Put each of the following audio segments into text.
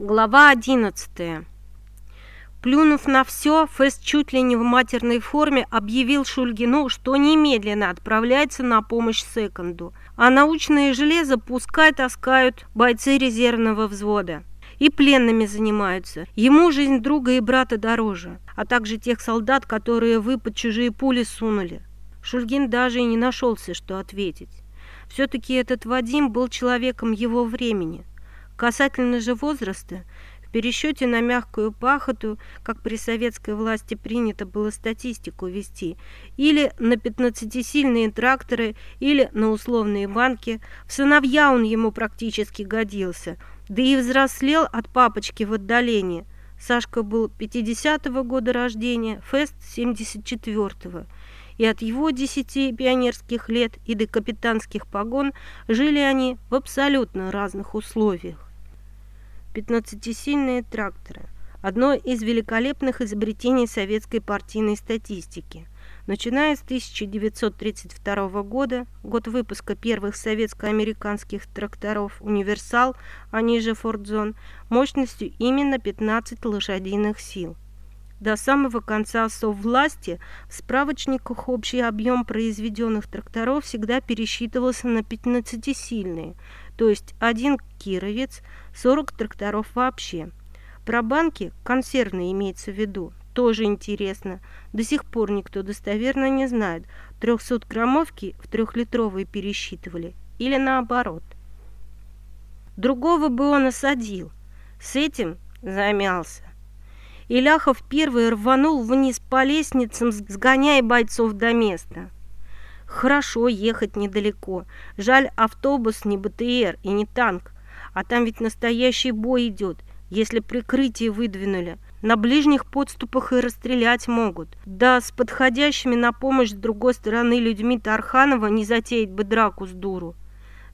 Глава 11. Плюнув на все, Фест чуть ли не в матерной форме объявил Шульгину, что немедленно отправляется на помощь секунду, а научное железо пускай таскают бойцы резервного взвода. И пленными занимаются. Ему жизнь друга и брата дороже, а также тех солдат, которые вы под чужие пули сунули. Шульгин даже и не нашелся, что ответить. Все-таки этот Вадим был человеком его времени – Касательно же возраста, в пересчете на мягкую пахоту, как при советской власти принято было статистику вести, или на пятнадцатисильные тракторы, или на условные банки, в сыновья он ему практически годился, да и взрослел от папочки в отдалении. Сашка был 50-го года рождения, Фест 74-го и от его десяти пионерских лет и до капитанских погон жили они в абсолютно разных условиях. Пятнадцатисильные тракторы – одно из великолепных изобретений советской партийной статистики. Начиная с 1932 года, год выпуска первых советско-американских тракторов «Универсал», они же «Фордзон», мощностью именно 15 лошадиных сил. До самого конца соввласти в справочниках общий объем произведенных тракторов всегда пересчитывался на 15-сильные, то есть один кировец, 40 тракторов вообще. Про банки, консервные имеется в виду, тоже интересно. До сих пор никто достоверно не знает, 300-граммовки в трехлитровые пересчитывали или наоборот. Другого бы он осадил. С этим замялся. Иляхов первый рванул вниз по лестницам, сгоняя бойцов до места. Хорошо, ехать недалеко. Жаль, автобус не БТР и не танк. А там ведь настоящий бой идет, если прикрытие выдвинули. На ближних подступах и расстрелять могут. Да с подходящими на помощь с другой стороны людьми Тарханова не затеять бы драку с дуру.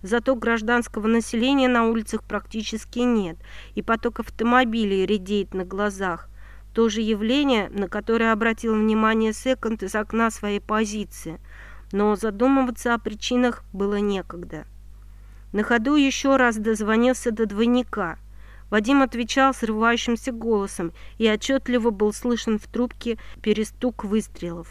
Зато гражданского населения на улицах практически нет, и поток автомобилей редеет на глазах. То же явление, на которое обратил внимание Секонд из окна своей позиции, но задумываться о причинах было некогда. На ходу еще раз дозвонился до двойника. Вадим отвечал срывающимся голосом, и отчетливо был слышен в трубке перестук выстрелов.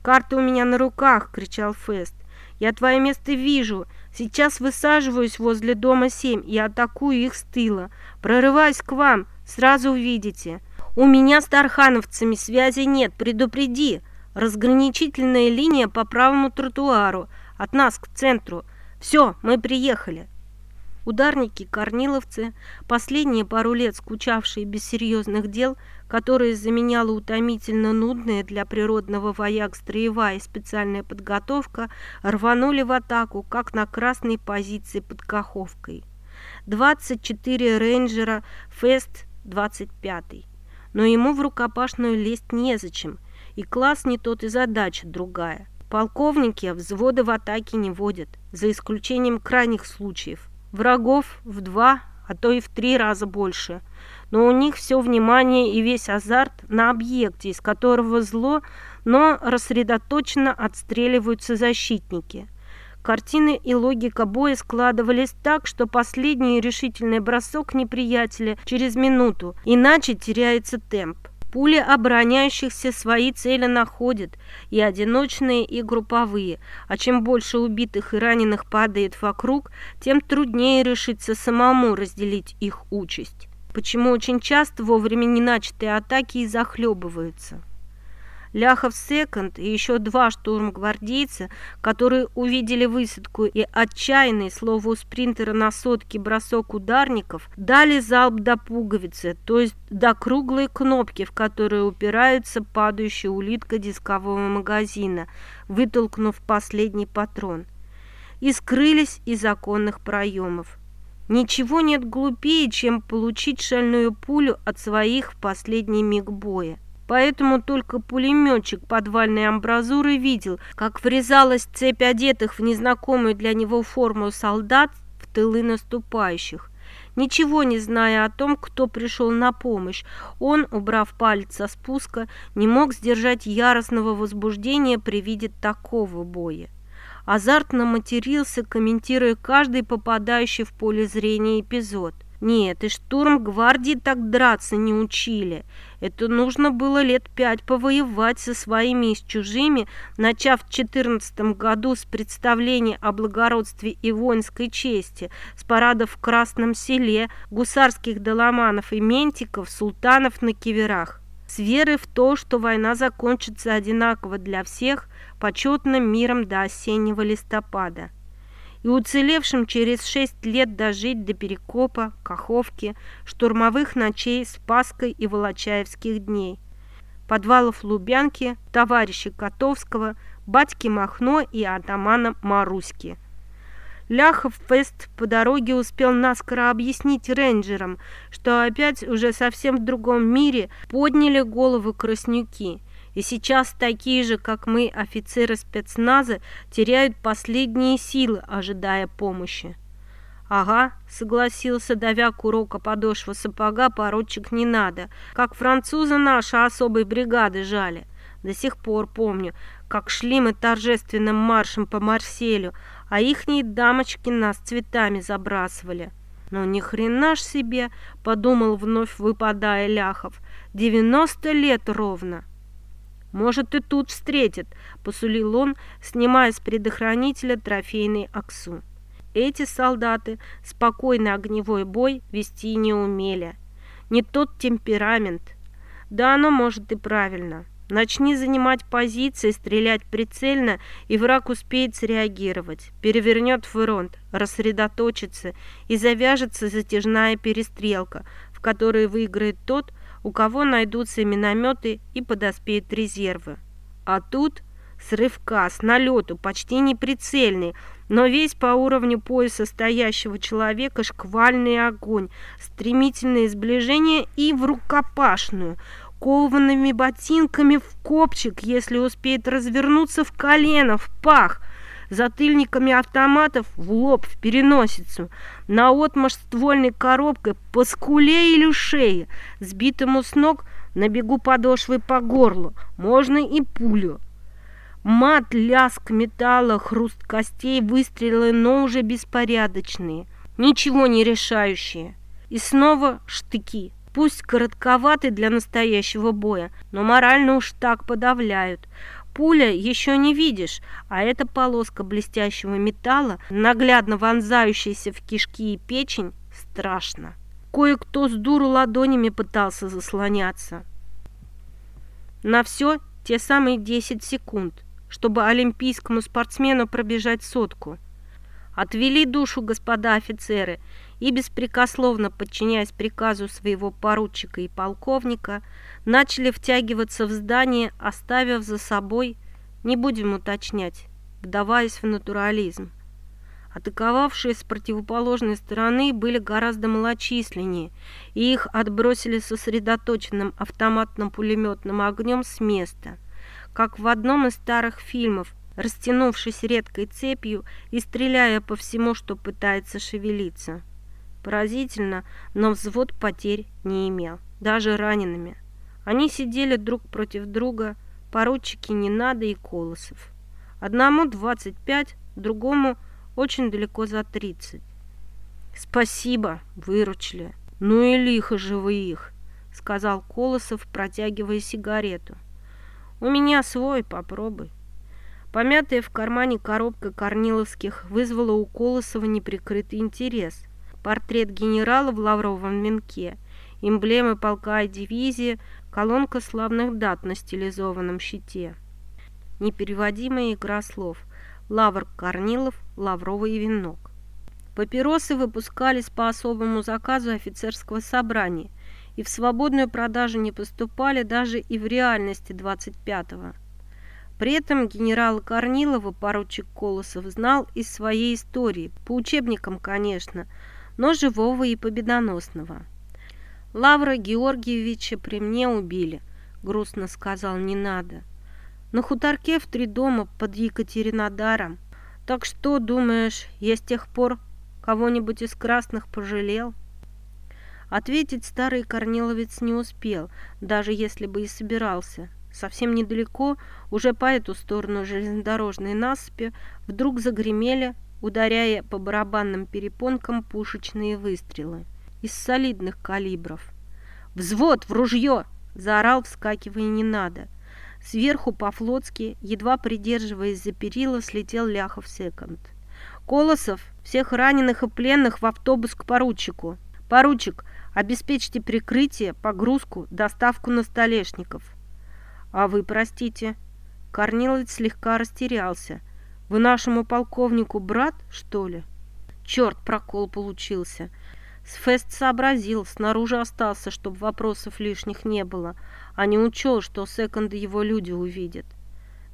«Карта у меня на руках!» — кричал Фест. «Я твое место вижу. Сейчас высаживаюсь возле дома 7 и атакую их с тыла. Прорываюсь к вам. Сразу увидите. «У меня с тархановцами связи нет, предупреди! Разграничительная линия по правому тротуару, от нас к центру. Все, мы приехали!» Ударники, корниловцы, последние пару лет скучавшие без серьезных дел, которые заменяла утомительно нудная для природного вояк строевая специальная подготовка, рванули в атаку, как на красной позиции под Каховкой. 24 рейнджера, Фест 25 но ему в рукопашную лезть незачем, и класс не тот и задача другая. Полковники взводы в атаке не водят, за исключением крайних случаев. Врагов в два, а то и в три раза больше. Но у них все внимание и весь азарт на объекте, из которого зло, но рассредоточенно отстреливаются защитники – Картины и логика боя складывались так, что последний решительный бросок неприятеля через минуту, иначе теряется темп. Пули обороняющихся свои цели находят, и одиночные, и групповые, а чем больше убитых и раненых падает вокруг, тем труднее решиться самому разделить их участь. Почему очень часто вовремя не начатые атаки и захлебываются. Ляхов секонд и еще два штурмгвардейца, которые увидели высадку и отчаянный, слово у спринтера на сотке бросок ударников, дали залп до пуговицы, то есть до круглой кнопки, в которую упирается падающая улитка дискового магазина, вытолкнув последний патрон. И скрылись из законных проемов. Ничего нет глупее, чем получить шальную пулю от своих в последний миг боя. Поэтому только пулеметчик подвальной амбразуры видел, как врезалась цепь одетых в незнакомую для него форму солдат в тылы наступающих. Ничего не зная о том, кто пришел на помощь, он, убрав палец со спуска, не мог сдержать яростного возбуждения при виде такого боя. Азартно матерился, комментируя каждый попадающий в поле зрения эпизод – Нет, и штурм гвардии так драться не учили. Это нужно было лет пять повоевать со своими и с чужими, начав в четырнадцатом году с представления о благородстве и воинской чести, с парадов в Красном селе, гусарских доломанов и ментиков, султанов на киверах. С верой в то, что война закончится одинаково для всех, почетным миром до осеннего листопада и уцелевшим через шесть лет дожить до Перекопа, Каховки, штурмовых ночей Спасской и Волочаевских дней, подвалов Лубянки, товарища Котовского, батьки Махно и атамана Маруськи. Ляхов Фест по дороге успел наскоро объяснить рейнджерам, что опять уже совсем в другом мире подняли головы краснюки – и сейчас такие же, как мы, офицеры спецназа, теряют последние силы, ожидая помощи. «Ага», — согласился, давя курока подошва сапога, поручик не надо. «Как французы наши особой бригады жали. До сих пор помню, как шли мы торжественным маршем по Марселю, а ихние дамочки нас цветами забрасывали». «Ну ни хрена ж себе!» — подумал вновь, выпадая Ляхов. «Девяносто лет ровно!» «Может, и тут встретит», – посулил он, снимая с предохранителя трофейный аксу. Эти солдаты спокойный огневой бой вести не умели. Не тот темперамент. Да оно может и правильно. Начни занимать позиции, стрелять прицельно, и враг успеет среагировать, перевернет фронт, рассредоточится и завяжется затяжная перестрелка, в которой выиграет тот, у кого найдутся минометы и подоспеют резервы. А тут с рывка, с налету, почти неприцельный, но весь по уровню пояса стоящего человека шквальный огонь, стремительное сближение и в рукопашную, коваными ботинками в копчик, если успеет развернуться в колено, в пах, затыльниками автоматов в лоб, в переносицу, наотмашь ствольной коробкой по скуле или шее, сбитому с ног на бегу подошвы по горлу, можно и пулю. Мат, ляск металла, хруст костей, выстрелы, но уже беспорядочные, ничего не решающие. И снова штыки. Пусть коротковаты для настоящего боя, но морально уж так подавляют. Пуля еще не видишь, а эта полоска блестящего металла, наглядно вонзающаяся в кишки и печень, страшно. Кое-кто с дуру ладонями пытался заслоняться. На все те самые 10 секунд, чтобы олимпийскому спортсмену пробежать сотку. Отвели душу, господа офицеры, и, беспрекословно подчиняясь приказу своего поручика и полковника, начали втягиваться в здание, оставив за собой, не будем уточнять, вдаваясь в натурализм. Атаковавшие с противоположной стороны были гораздо малочисленнее, и их отбросили сосредоточенным автоматным пулеметным огнем с места, как в одном из старых фильмов, растянувшись редкой цепью и стреляя по всему, что пытается шевелиться. Поразительно, но взвод потерь не имел, даже ранеными. Они сидели друг против друга, поручики Ненада и Колосов. Одному 25, другому очень далеко за 30. «Спасибо, выручили. Ну и лихо же вы их», — сказал Колосов, протягивая сигарету. «У меня свой, попробуй». Помятая в кармане коробка Корниловских вызвала у Колосова неприкрытый интерес портрет генерала в лавровом венке, эмблемы полка и дивизии, колонка славных дат на стилизованном щите. Непереводимая игра слов. Лавр Корнилов, лавровый венок. Папиросы выпускались по особому заказу офицерского собрания и в свободную продажу не поступали даже и в реальности 25-го. При этом генерала Корнилова поручик Колосов знал из своей истории, по учебникам, конечно, но живого и победоносного. «Лавра Георгиевича при мне убили», — грустно сказал «не надо». «На хуторке в три дома под Екатеринодаром. Так что, думаешь, я с тех пор кого-нибудь из красных пожалел?» Ответить старый корниловец не успел, даже если бы и собирался. Совсем недалеко, уже по эту сторону железнодорожной насыпи, вдруг загремели ударяя по барабанным перепонкам пушечные выстрелы. из солидных калибров. «Взвод в ружье!» – заорал, вскакивая не надо. Сверху по-флотски, едва придерживаясь за перила, слетел Ляхов секонд. «Колосов, всех раненых и пленных в автобус к поручику. Поручик, обеспечьте прикрытие, погрузку, доставку на столешников». «А вы, простите?» Корнилович слегка растерялся. «Вы нашему полковнику брат, что ли?» Черт, прокол получился. Сфест сообразил, снаружи остался, чтобы вопросов лишних не было, а не учел, что секонды его люди увидят.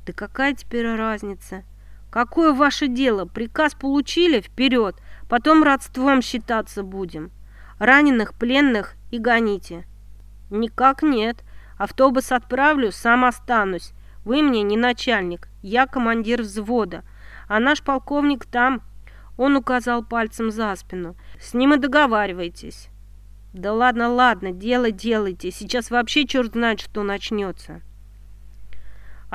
Да какая теперь разница? Какое ваше дело? Приказ получили? Вперед! Потом родством считаться будем. Раненых, пленных и гоните. Никак нет. Автобус отправлю, сам останусь. Вы мне не начальник, я командир взвода, а наш полковник там, он указал пальцем за спину. «С ним и договаривайтесь». «Да ладно, ладно, дело делайте. Сейчас вообще черт знает, что начнется».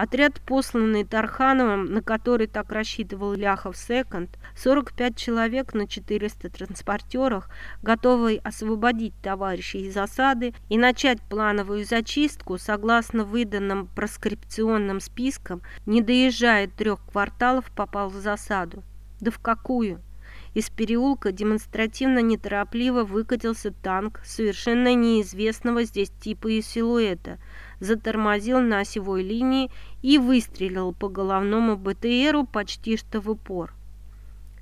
Отряд, посланный Тархановым, на который так рассчитывал Ляхов Секонд, 45 человек на 400 транспортерах, готовый освободить товарищей из засады и начать плановую зачистку, согласно выданным проскрипционным спискам, не доезжая трех кварталов, попал в засаду. Да в какую? Из переулка демонстративно неторопливо выкатился танк совершенно неизвестного здесь типа и силуэта, затормозил на осевой линии и выстрелил по головному БТРу почти что в упор.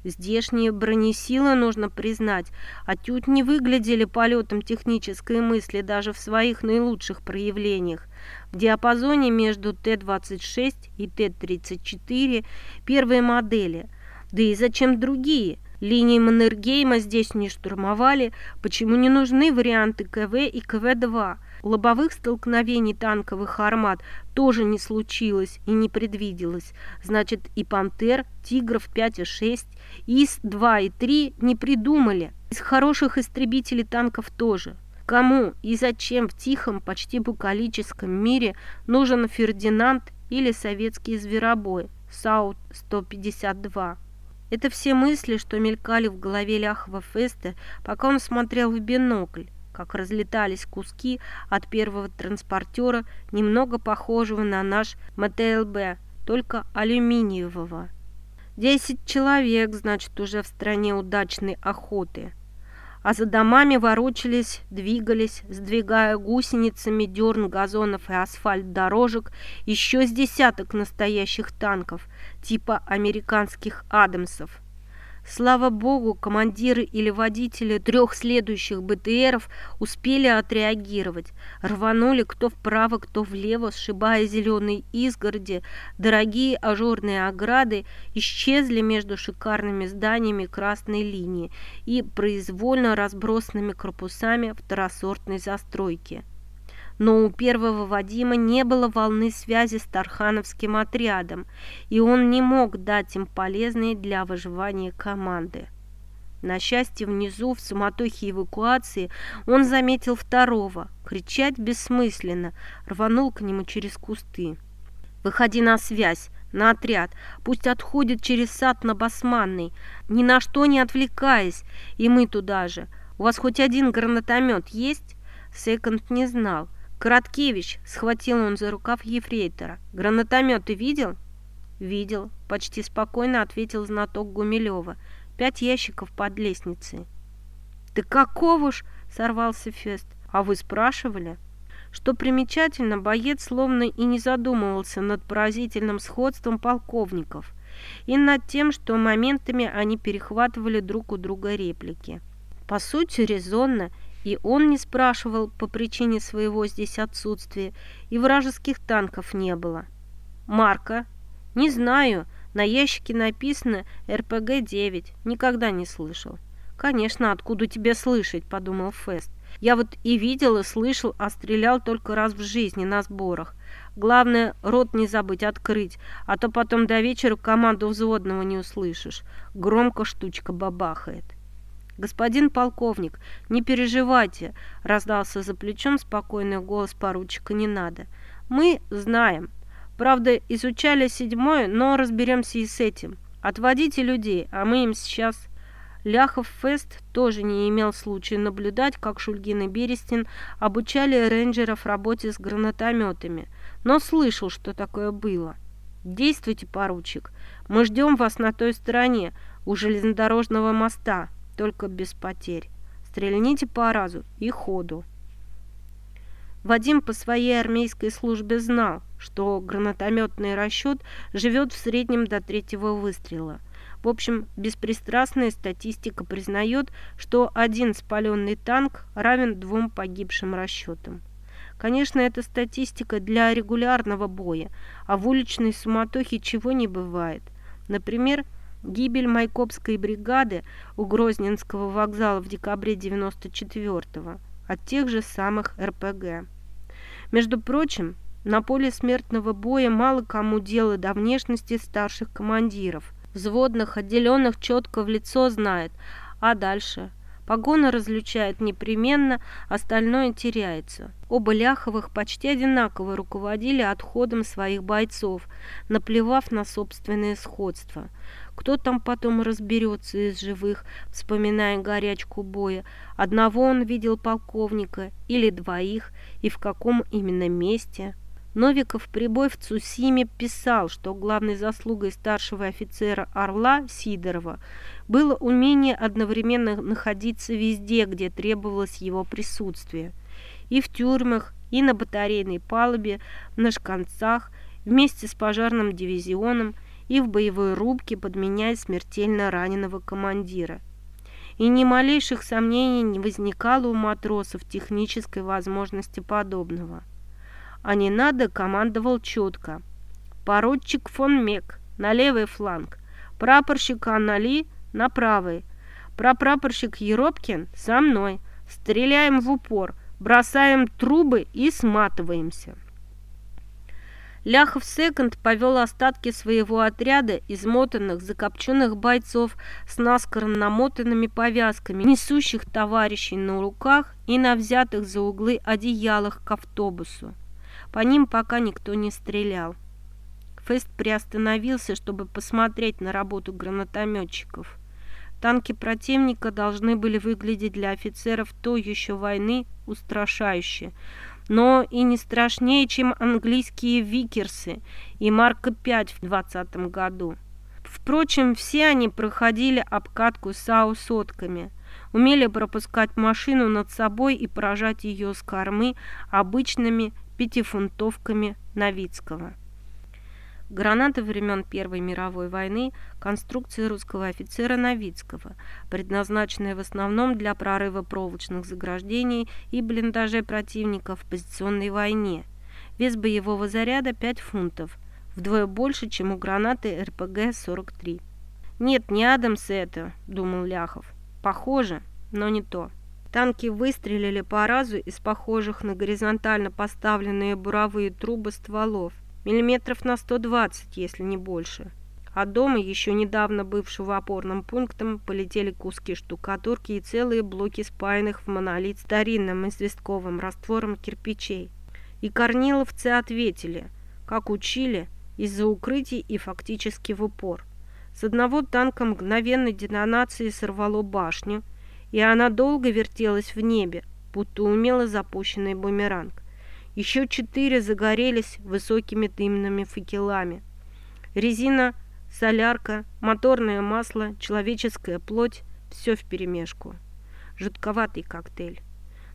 Здешние бронесилы, нужно признать, отнюдь не выглядели полетом технической мысли даже в своих наилучших проявлениях. В диапазоне между Т-26 и Т-34 первые модели – да и зачем другие? Линии Маннергейма здесь не штурмовали, почему не нужны варианты КВ и КВ-2? Лобовых столкновений танковых армат тоже не случилось и не предвиделось. Значит, и «Пантер», «Тигров» 5 и 6, ИС-2 и 3 не придумали. Из хороших истребителей танков тоже. Кому и зачем в тихом, почти букалическом мире нужен Фердинанд или советские зверобои САУ-152? Это все мысли, что мелькали в голове Ляхова Феста, пока он смотрел в бинокль, как разлетались куски от первого транспортера, немного похожего на наш МТЛБ, только алюминиевого. Десять человек, значит, уже в стране удачной охоты а за домами ворочались, двигались, сдвигая гусеницами дерн газонов и асфальт дорожек еще с десяток настоящих танков, типа американских «Адамсов». Слава богу, командиры или водители трех следующих БТРов успели отреагировать. Рванули кто вправо, кто влево, сшибая зеленые изгороди. Дорогие ажурные ограды исчезли между шикарными зданиями красной линии и произвольно разбросанными корпусами второсортной застройки но у первого Вадима не было волны связи с Тархановским отрядом, и он не мог дать им полезные для выживания команды. На счастье, внизу, в суматохе эвакуации, он заметил второго. Кричать бессмысленно, рванул к нему через кусты. «Выходи на связь, на отряд, пусть отходит через сад на Басманный, ни на что не отвлекаясь, и мы туда же. У вас хоть один гранатомет есть?» Секонд не знал. «Короткевич!» – схватил он за рукав ефрейтора. «Гранатомет ты видел?» «Видел», – почти спокойно ответил знаток Гумилева. «Пять ящиков под лестницей». «Ты какого ж?» – сорвался Фест. «А вы спрашивали?» Что примечательно, боец словно и не задумывался над поразительным сходством полковников и над тем, что моментами они перехватывали друг у друга реплики. По сути, резонно – и он не спрашивал по причине своего здесь отсутствия, и вражеских танков не было. Марка? Не знаю. На ящике написано РПГ-9. Никогда не слышал. Конечно, откуда тебе слышать, подумал Фест. Я вот и видел, и слышал, а стрелял только раз в жизни на сборах. Главное, рот не забыть открыть, а то потом до вечера команду взводного не услышишь. Громко штучка бабахает. «Господин полковник, не переживайте», – раздался за плечом спокойный голос поручика «Не надо». «Мы знаем. Правда, изучали седьмое, но разберемся и с этим. Отводите людей, а мы им сейчас...» Ляхов Фест тоже не имел случая наблюдать, как Шульгин и Берестин обучали рейнджеров работе с гранатометами, но слышал, что такое было. «Действуйте, поручик, мы ждем вас на той стороне, у железнодорожного моста, только без потерь. Стрельните по разу и ходу». Вадим по своей армейской службе знал, что гранатометный расчет живет в среднем до третьего выстрела – в общем, беспристрастная статистика признает, что один спаленный танк равен двум погибшим расчетам. Конечно, это статистика для регулярного боя, а в уличной суматохе чего не бывает. Например, гибель Майкопской бригады у Грозненского вокзала в декабре 94-го от тех же самых РПГ. Между прочим, на поле смертного боя мало кому дело до внешности старших командиров – взводных, отделенных четко в лицо знает. А дальше? Погона различает непременно, остальное теряется. Оба Ляховых почти одинаково руководили отходом своих бойцов, наплевав на собственное сходство. Кто там потом разберется из живых, вспоминая горячку боя? Одного он видел полковника или двоих, и в каком именно месте – Новиков прибой в Цусиме писал, что главной заслугой старшего офицера «Орла» Сидорова было умение одновременно находиться везде, где требовалось его присутствие. И в тюрьмах, и на батарейной палубе, на шканцах, вместе с пожарным дивизионом, и в боевой рубке, подменяя смертельно раненого командира. И ни малейших сомнений не возникало у матросов технической возможности подобного а не надо, командовал четко. Поручик фон Мек на левый фланг, прапорщик Аннали на правый, прапрапорщик Еропкин со мной. Стреляем в упор, бросаем трубы и сматываемся. Ляхов Секонд повел остатки своего отряда измотанных, закопченных бойцов с наскоро намотанными повязками, несущих товарищей на руках и на взятых за углы одеялах к автобусу. По ним пока никто не стрелял. Фест приостановился, чтобы посмотреть на работу гранатометчиков. Танки противника должны были выглядеть для офицеров той еще войны устрашающе, но и не страшнее, чем английские «Викерсы» и «Марка-5» в 20 году. Впрочем, все они проходили обкатку САУ-сотками, умели пропускать машину над собой и поражать ее с кормы обычными пятифунтовками Новицкого. Гранаты времен Первой мировой войны – конструкции русского офицера Новицкого, предназначенные в основном для прорыва проволочных заграждений и блиндажей противника в позиционной войне. Вес боевого заряда 5 фунтов, вдвое больше, чем у гранаты РПГ-43. «Нет, не Адамс это», – думал Ляхов. «Похоже, но не то». Танки выстрелили по разу из похожих на горизонтально поставленные буровые трубы стволов. Миллиметров на 120, если не больше. А дома, еще недавно бывшего опорным пунктом, полетели куски штукатурки и целые блоки спаянных в монолит старинным известковым раствором кирпичей. И корниловцы ответили, как учили, из-за укрытий и фактически в упор. С одного танка мгновенной детонации сорвало башню, и она долго вертелась в небе, будто умело запущенный бумеранг. Еще четыре загорелись высокими дымными факелами. Резина, солярка, моторное масло, человеческая плоть – все вперемешку. Жутковатый коктейль.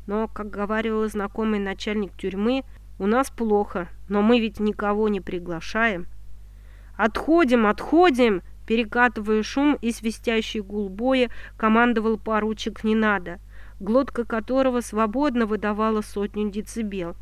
Но, как говорил знакомый начальник тюрьмы, у нас плохо, но мы ведь никого не приглашаем. «Отходим, отходим!» Перекатывая шум и свистящий гул боя, командовал поручик «Не надо», глотка которого свободно выдавала сотню децибел.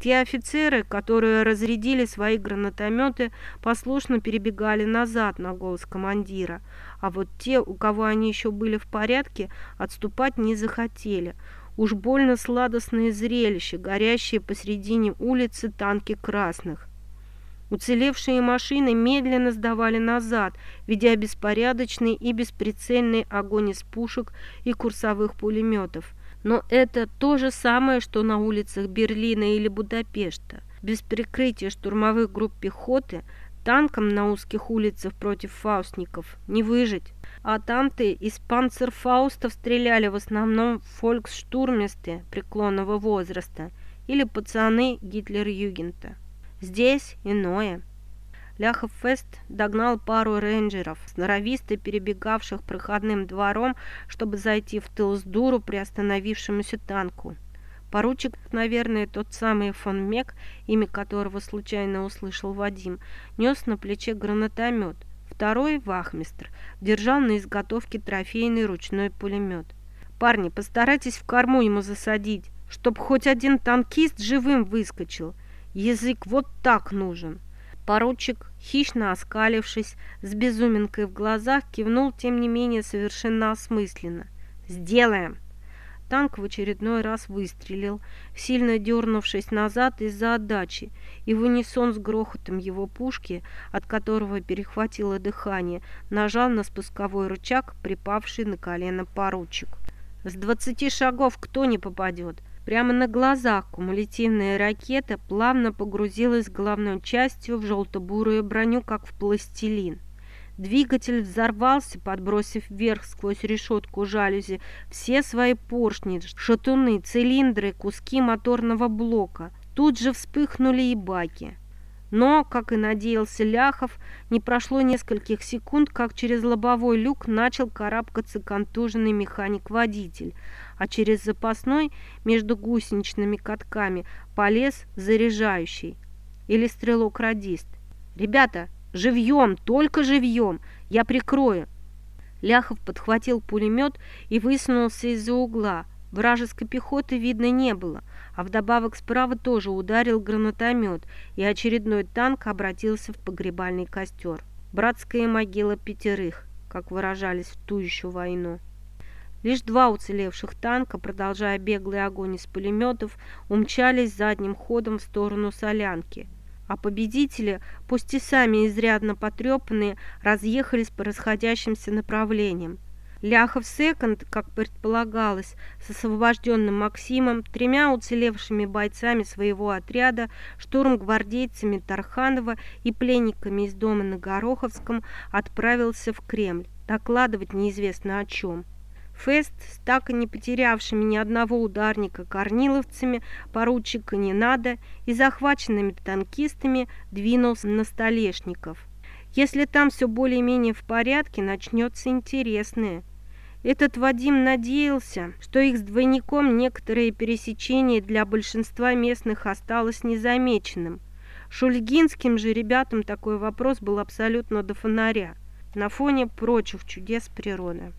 Те офицеры, которые разрядили свои гранатометы, послушно перебегали назад на голос командира, а вот те, у кого они еще были в порядке, отступать не захотели. Уж больно сладостное зрелище, горящие посредине улицы танки красных. Уцелевшие машины медленно сдавали назад, ведя беспорядочный и бесприцельный огонь из пушек и курсовых пулеметов. Но это то же самое, что на улицах Берлина или Будапешта. Без прикрытия штурмовых групп пехоты Танкам на узких улицах против фаустников не выжить. А там-то из панцерфаустов стреляли в основном фольксштурмисты преклонного возраста или пацаны Гитлер-Югента. Здесь иное. Ляхов Фест догнал пару рейнджеров, сноровисто перебегавших проходным двором, чтобы зайти в тыл с дуру при остановившемуся танку. Поручик, наверное, тот самый фон Мек, имя которого случайно услышал Вадим, нес на плече гранатомет. Второй, вахмистр, держал на изготовке трофейный ручной пулемет. «Парни, постарайтесь в корму ему засадить, чтоб хоть один танкист живым выскочил. Язык вот так нужен». Поручик, хищно оскалившись, с безуминкой в глазах, кивнул, тем не менее, совершенно осмысленно. «Сделаем!» Танк в очередной раз выстрелил, сильно дернувшись назад из-за отдачи, и в унисон с грохотом его пушки, от которого перехватило дыхание, нажал на спусковой рычаг, припавший на колено поручик. С двадцати шагов кто не попадет? Прямо на глазах кумулятивная ракета плавно погрузилась главной частью в желто-бурую броню, как в пластилин. Двигатель взорвался, подбросив вверх сквозь решетку жалюзи все свои поршни, шатуны, цилиндры, куски моторного блока. Тут же вспыхнули и баки. Но, как и надеялся Ляхов, не прошло нескольких секунд, как через лобовой люк начал карабкаться контуженный механик-водитель, а через запасной между гусеничными катками полез заряжающий или стрелок-радист. «Ребята, Живьем, только живьем. Я прикрою. Ляхов подхватил пулемет и высунулся из-за угла. Вражеской пехоты видно не было, а вдобавок справа тоже ударил гранатомет, и очередной танк обратился в погребальный костер. Братская могила пятерых, как выражались в ту еще войну. Лишь два уцелевших танка, продолжая беглый огонь из пулеметов, умчались задним ходом в сторону солянки – а победители, пусть и сами изрядно потрепанные, разъехались по расходящимся направлениям. Ляхов секонд, как предполагалось, с освобожденным Максимом, тремя уцелевшими бойцами своего отряда, штурмгвардейцами Тарханова и пленниками из дома на Гороховском отправился в Кремль, докладывать неизвестно о чем. Фест с так и не потерявшими ни одного ударника корниловцами, поручика не надо, и захваченными танкистами двинулся на Столешников. Если там все более-менее в порядке, начнется интересное. Этот Вадим надеялся, что их с двойником некоторые пересечения для большинства местных осталось незамеченным. Шульгинским же ребятам такой вопрос был абсолютно до фонаря на фоне прочих чудес природы.